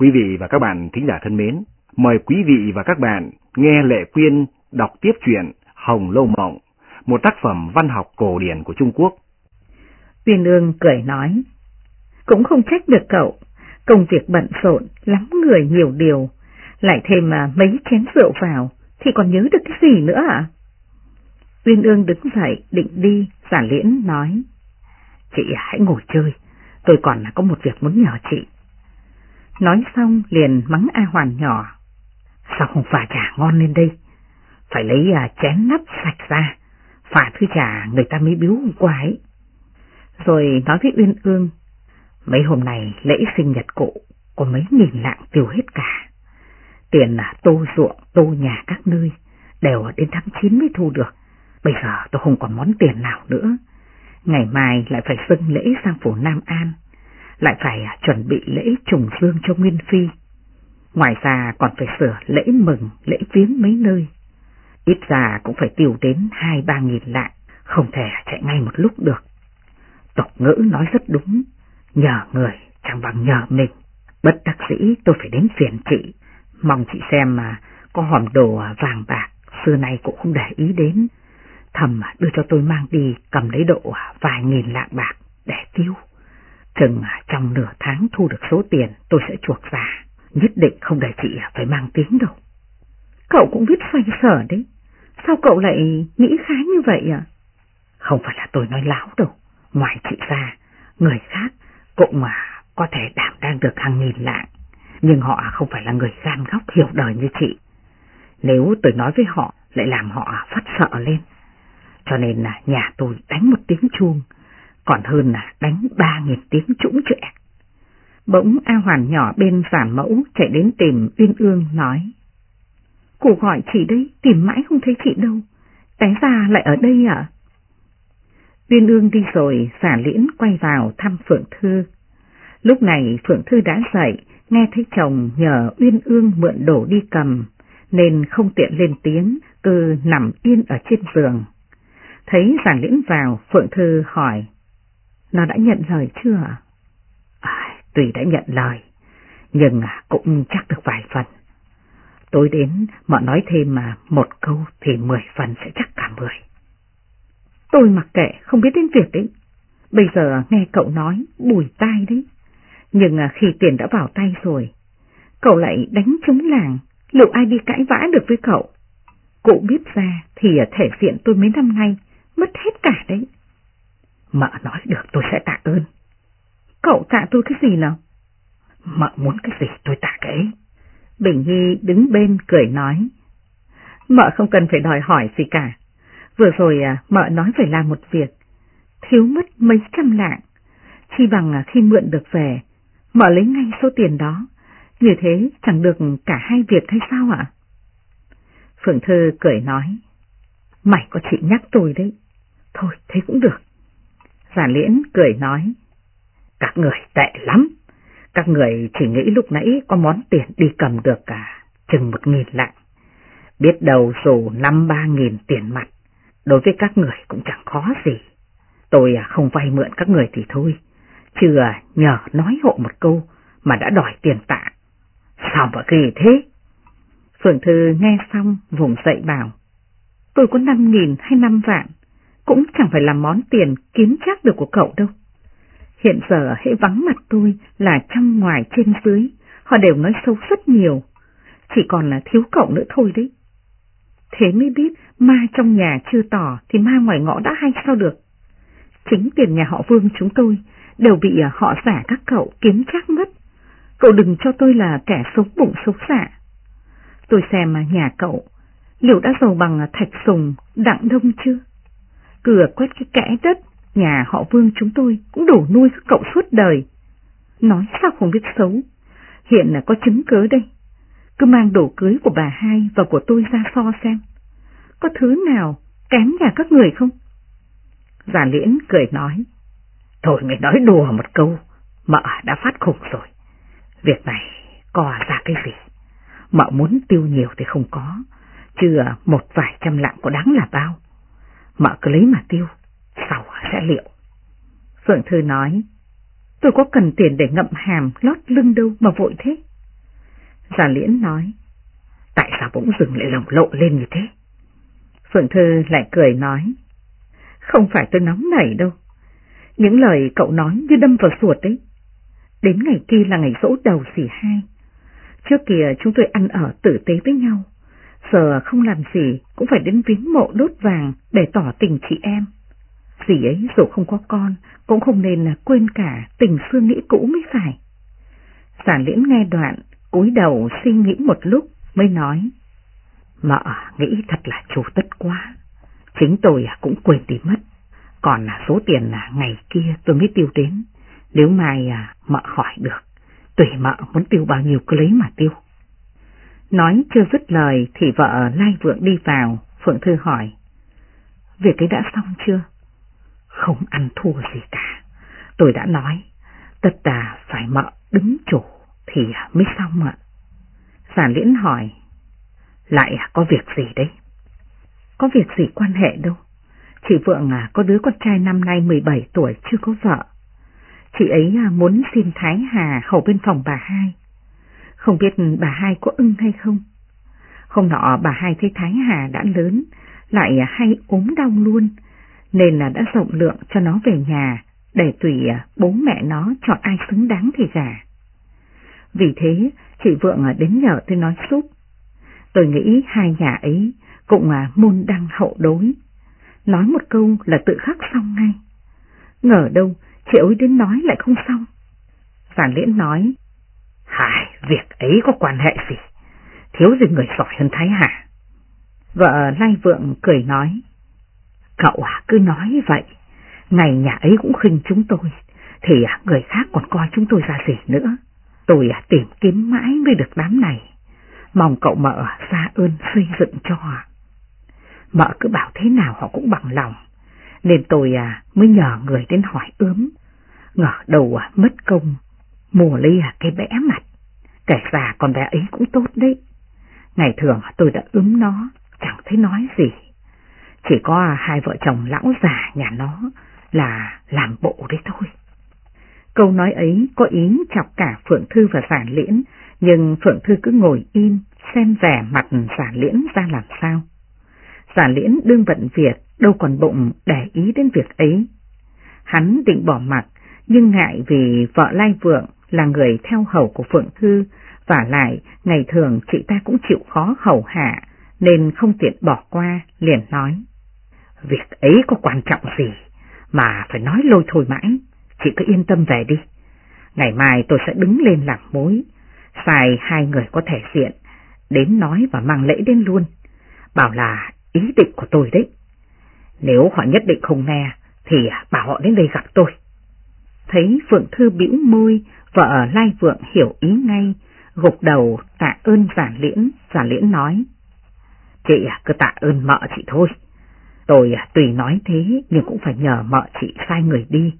Quý vị và các bạn thính giả thân mến, mời quý vị và các bạn nghe Lệ Quyên đọc tiếp truyện Hồng Lâu Mộng, một tác phẩm văn học cổ điển của Trung Quốc. Uyên Ương cười nói, cũng không trách được cậu, công việc bận rộn, lắm người nhiều điều, lại thêm mà mấy chén rượu vào, thì còn nhớ được cái gì nữa à? Uyên Ương đứng dậy định đi, giả liễn nói, chị hãy ngồi chơi, tôi còn có một việc muốn nhờ chị. Nói xong liền mắng A Hoàn nhỏ. Sao không pha trà ngon lên đây? Phải lấy à, chén nắp sạch ra, pha thứ trà người ta mới biếu hôm qua ấy. Rồi nói với Uyên Ương, mấy hôm nay lễ sinh nhật cụ có mấy nghìn lạng tiêu hết cả. Tiền là tô ruộng, tô nhà các nơi, đều đến tháng 9 mới thu được. Bây giờ tôi không còn món tiền nào nữa. Ngày mai lại phải dâng lễ sang phủ Nam An lại phải chuẩn bị lễ trùng dương cho Nguyên Phi. Ngoài ra còn phải sửa lễ mừng, lễ viếng mấy nơi. Ít ra cũng phải tiêu đến hai ba nghìn lạng, không thể chạy ngay một lúc được. Tộc ngữ nói rất đúng, nhờ người chẳng bằng nhờ mình. Bất đắc sĩ tôi phải đến phiền chị, mong chị xem mà có hòm đồ vàng bạc xưa nay cũng không để ý đến. Thầm đưa cho tôi mang đi cầm lấy độ vài nghìn lạng bạc để tiêu. Chừng trong nửa tháng thu được số tiền tôi sẽ chuộc ra nhất định không để chị phải mang tiếng đâu. Cậu cũng biết xoay sở đấy, sao cậu lại nghĩ khá như vậy à? Không phải là tôi nói láo đâu, ngoài chị ra, người khác cũng mà có thể đảm đang được hàng nghìn lạng, nhưng họ không phải là người gan góc hiểu đời như chị. Nếu tôi nói với họ lại làm họ phát sợ lên, cho nên là nhà tôi đánh một tiếng chuông, còn hơn là đánh ba nghìn tiếng trũng trệ. Bỗng A Hoàn nhỏ bên giản mẫu chạy đến tìm Uyên Ương nói. Cụ gọi chị đấy, tìm mãi không thấy chị đâu, té ra lại ở đây à? Uyên Ương đi rồi, giả liễn quay vào thăm Phượng Thư. Lúc này Phượng Thư đã dậy, nghe thấy chồng nhờ Uyên Ương mượn đồ đi cầm, nên không tiện lên tiếng, cứ nằm yên ở trên giường. Thấy giản liễn vào, Phượng Thư hỏi. Nó đã nhận lời chưa? À, tùy đã nhận lời, nhưng à, cũng chắc được vài phần. Tối đến mà nói thêm mà một câu thì mười phần sẽ chắc cả mười. Tôi mặc kệ không biết đến việc đấy. Bây giờ nghe cậu nói bùi tai đấy. Nhưng à, khi tiền đã vào tay rồi, cậu lại đánh trúng làng, liệu ai đi cãi vã được với cậu? Cụ biết ra thì à, thể diện tôi mấy năm nay mất hết cả đấy. Mợ nói được tôi sẽ tạ ơn. Cậu tạ tôi cái gì nào? Mợ muốn cái gì tôi tạ cái ấy. Bình Nhi đứng bên cười nói. Mợ không cần phải đòi hỏi gì cả. Vừa rồi à, mợ nói phải làm một việc. Thiếu mất mấy trăm lạng. Chi bằng à, khi mượn được về, mợ lấy ngay số tiền đó. Như thế chẳng được cả hai việc hay sao ạ? Phượng Thư cười nói. Mày có chị nhắc tôi đấy. Thôi thế cũng được. Giả liễn cười nói, các người tệ lắm, các người chỉ nghĩ lúc nãy có món tiền đi cầm được cả chừng một nghìn lạng. Biết đâu dù năm ba nghìn tiền mặt, đối với các người cũng chẳng khó gì. Tôi à, không vay mượn các người thì thôi, chứ nhờ nói hộ một câu mà đã đòi tiền tạ. Sao mà kỳ thế? Phượng Thư nghe xong vùng dậy bảo, tôi có năm nghìn hay năm vạn, cũng chẳng phải là món tiền kiếm chắc được của cậu đâu. Hiện giờ hãy vắng mặt tôi là trong ngoài trên dưới, họ đều nói xấu rất nhiều, chỉ còn là thiếu cậu nữa thôi đấy. Thế mới biết ma trong nhà chưa tỏ thì ma ngoài ngõ đã hay sao được. Chính tiền nhà họ Vương chúng tôi đều bị à, họ giả các cậu kiếm chắc mất. Cậu đừng cho tôi là kẻ xấu bụng xấu xạ. Tôi xem mà nhà cậu, liệu đã giàu bằng à, thạch sùng, đặng đông chưa? Cửa quét cái kẽ đất, nhà họ Vương chúng tôi cũng đủ nuôi các cậu suốt đời. Nói sao không biết xấu, hiện là có chứng cớ đây. Cứ mang đồ cưới của bà hai và của tôi ra so xem. Có thứ nào kém nhà các người không? Giả liễn cười nói. Thôi mày nói đùa một câu, mợ đã phát khủng rồi. Việc này có ra cái gì? Mợ muốn tiêu nhiều thì không có, chứ một vài trăm lạng có đáng là bao. Mợ cứ lấy mà tiêu, sau sẽ liệu. Phượng Thư nói, tôi có cần tiền để ngậm hàm lót lưng đâu mà vội thế. Giả liễn nói, tại sao bỗng dừng lại lồng lộ lên như thế? Phượng Thư lại cười nói, không phải tôi nóng nảy đâu. Những lời cậu nói như đâm vào ruột đấy. Đến ngày kia là ngày dỗ đầu xỉ hai. Trước kia chúng tôi ăn ở tử tế với nhau. Giờ không làm gì cũng phải đến viếng mộ đốt vàng để tỏ tình chị em. Dì ấy dù không có con cũng không nên quên cả tình xưa nghĩ cũ mới phải. Giả liễn nghe đoạn, cúi đầu suy nghĩ một lúc mới nói. Mợ nghĩ thật là chủ tất quá. Chính tôi cũng quên đi mất. Còn số tiền ngày kia tôi mới tiêu đến. Nếu mai à, mợ hỏi được, tùy mợ muốn tiêu bao nhiêu cứ lấy mà tiêu. Nói chưa dứt lời thì vợ Lai Vượng đi vào, Phượng Thư hỏi. Việc ấy đã xong chưa? Không ăn thua gì cả. Tôi đã nói, tất cả phải mợ đứng chủ thì mới xong ạ. Giả liễn hỏi, lại có việc gì đấy? Có việc gì quan hệ đâu. Chị Vượng à, có đứa con trai năm nay 17 tuổi chưa có vợ. Chị ấy à, muốn xin Thái Hà hầu bên phòng bà hai. Không biết bà hai có ưng hay không? Hôm nọ bà hai thấy Thái Hà đã lớn, lại hay ốm đau luôn, nên là đã rộng lượng cho nó về nhà, để tùy à, bố mẹ nó chọn ai xứng đáng thì gả. Vì thế, chị Vượng à, đến nhờ tôi nói xúc. Tôi nghĩ hai nhà ấy cũng à, môn đăng hậu đối. Nói một câu là tự khắc xong ngay. Ngờ đâu, chị ấy đến nói lại không xong. Giản liễn nói, việc ấy có quan hệ gì? Thiếu gì người giỏi hơn Thái Hà. Vợ Lai Vượng cười nói, Cậu à, cứ nói vậy, ngày nhà ấy cũng khinh chúng tôi, thì à, người khác còn coi chúng tôi ra gì nữa. Tôi à, tìm kiếm mãi mới được đám này, mong cậu mợ ra ơn xây dựng cho. Mợ cứ bảo thế nào họ cũng bằng lòng, nên tôi à, mới nhờ người đến hỏi ướm, ngờ đầu à, mất công, mùa ly à, cái bẽ mặt, kể ra con bé ấy cũng tốt đấy. Ngày thường tôi đã ứng nó, chẳng thấy nói gì. Chỉ có hai vợ chồng lão già nhà nó là làm bộ đấy thôi. Câu nói ấy có ý chọc cả Phượng Thư và Giản Liễn, nhưng Phượng Thư cứ ngồi im, xem vẻ mặt Giản Liễn ra làm sao. Giản Liễn đương vận việc, đâu còn bụng để ý đến việc ấy. Hắn định bỏ mặt, nhưng ngại vì vợ Lai Vượng là người theo hầu của Phượng Thư, và lại ngày thường chị ta cũng chịu khó hầu hạ, nên không tiện bỏ qua, liền nói. Việc ấy có quan trọng gì, mà phải nói lôi thôi mãi, chị cứ yên tâm về đi. Ngày mai tôi sẽ đứng lên làm mối, xài hai người có thể diện, đến nói và mang lễ đến luôn. Bảo là ý định của tôi đấy. Nếu họ nhất định không nghe, thì bảo họ đến đây gặp tôi. Thấy Phượng Thư bĩu môi, vợ Lai Vượng hiểu ý ngay, gục đầu tạ ơn giả liễn, giả liễn nói. Chị à, cứ tạ ơn mợ chị thôi. Tôi à, tùy nói thế nhưng cũng phải nhờ mợ chị sai người đi.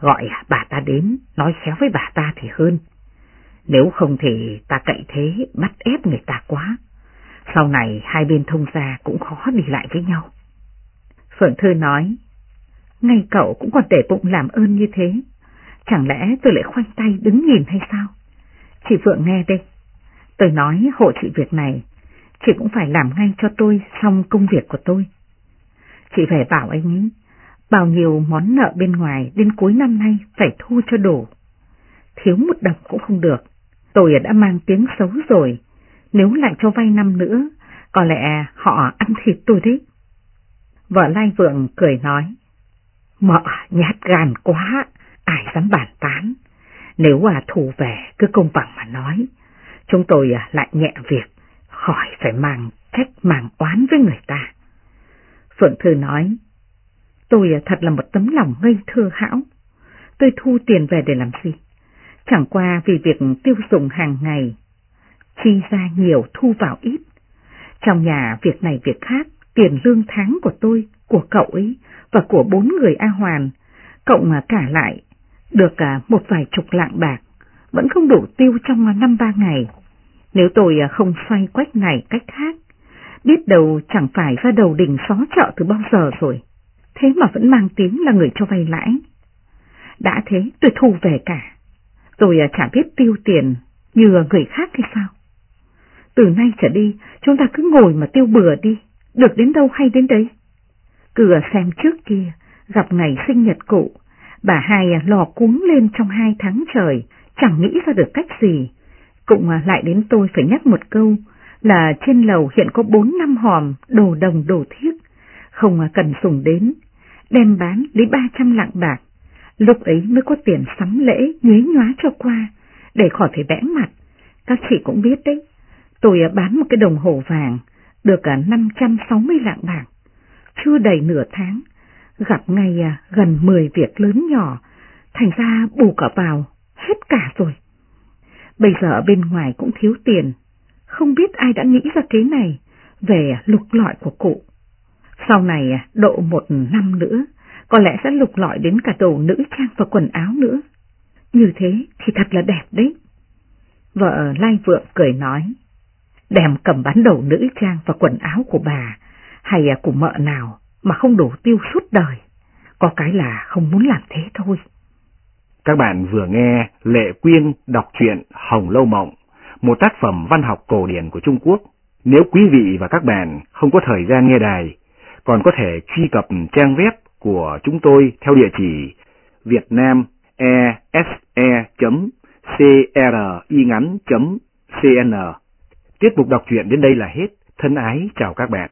Gọi à, bà ta đến, nói khéo với bà ta thì hơn. Nếu không thì ta cậy thế bắt ép người ta quá. Sau này hai bên thông gia cũng khó đi lại với nhau. Phượng Thư nói, ngay cậu cũng còn để bụng làm ơn như thế. Chẳng lẽ tôi lại khoanh tay đứng nhìn hay sao? Chị Phượng nghe đây. Tôi nói hộ chị việc này, chị cũng phải làm ngay cho tôi xong công việc của tôi. Chị phải bảo anh ấy, bao nhiêu món nợ bên ngoài đến cuối năm nay phải thu cho đủ. Thiếu một đồng cũng không được. Tôi đã mang tiếng xấu rồi, nếu lại cho vay năm nữa, có lẽ họ ăn thịt tôi đấy. Vợ Lai Vượng cười nói, Mợ nhát gan quá, ai dám bàn tán. Nếu à thù về cứ công bằng mà nói, chúng tôi à, lại nhẹ việc, khỏi phải mang trách mang oán với người ta. Phượng Thư nói, tôi à, thật là một tấm lòng ngây thơ hão. Tôi thu tiền về để làm gì? Chẳng qua vì việc tiêu dùng hàng ngày, chi ra nhiều thu vào ít. Trong nhà việc này việc khác, tiền lương tháng của tôi, của cậu ấy và của bốn người A Hoàn, cộng cả lại được cả một vài chục lạng bạc, vẫn không đủ tiêu trong năm ba ngày. Nếu tôi à, không xoay quách này cách khác, biết đâu chẳng phải ra đầu đỉnh xó chợ từ bao giờ rồi, thế mà vẫn mang tiếng là người cho vay lãi. Đã thế tôi thu về cả, tôi à, chả biết tiêu tiền như người khác hay sao. Từ nay trở đi, chúng ta cứ ngồi mà tiêu bừa đi, được đến đâu hay đến đấy. Cửa à, xem trước kia, gặp ngày sinh nhật cụ, bà hai à, lò cuống lên trong hai tháng trời, chẳng nghĩ ra được cách gì. Cũng à, lại đến tôi phải nhắc một câu là trên lầu hiện có bốn năm hòm đồ đồng đồ thiết, không à, cần dùng đến, đem bán lấy ba trăm lạng bạc. Lúc ấy mới có tiền sắm lễ nhuế nhóa cho qua, để khỏi phải vẽ mặt. Các chị cũng biết đấy, tôi bán một cái đồng hồ vàng, được cả 560 lạng bạc. Chưa đầy nửa tháng, gặp ngay à, gần 10 việc lớn nhỏ, thành ra bù cả vào, hết cả rồi. Bây giờ bên ngoài cũng thiếu tiền, không biết ai đã nghĩ ra kế này về lục lọi của cụ. Sau này à, độ một năm nữa, có lẽ sẽ lục lọi đến cả đồ nữ trang và quần áo nữa. Như thế thì thật là đẹp đấy. Vợ Lai Vượng cười nói, đem cầm bán đầu nữ trang và quần áo của bà hay của mợ nào mà không đủ tiêu suốt đời. Có cái là không muốn làm thế thôi. Các bạn vừa nghe Lệ Quyên đọc truyện Hồng Lâu Mộng, một tác phẩm văn học cổ điển của Trung Quốc. Nếu quý vị và các bạn không có thời gian nghe đài, còn có thể truy cập trang web của chúng tôi theo địa chỉ vietnamese.cringắn.cn. Tiết mục đọc truyện đến đây là hết. Thân ái chào các bạn.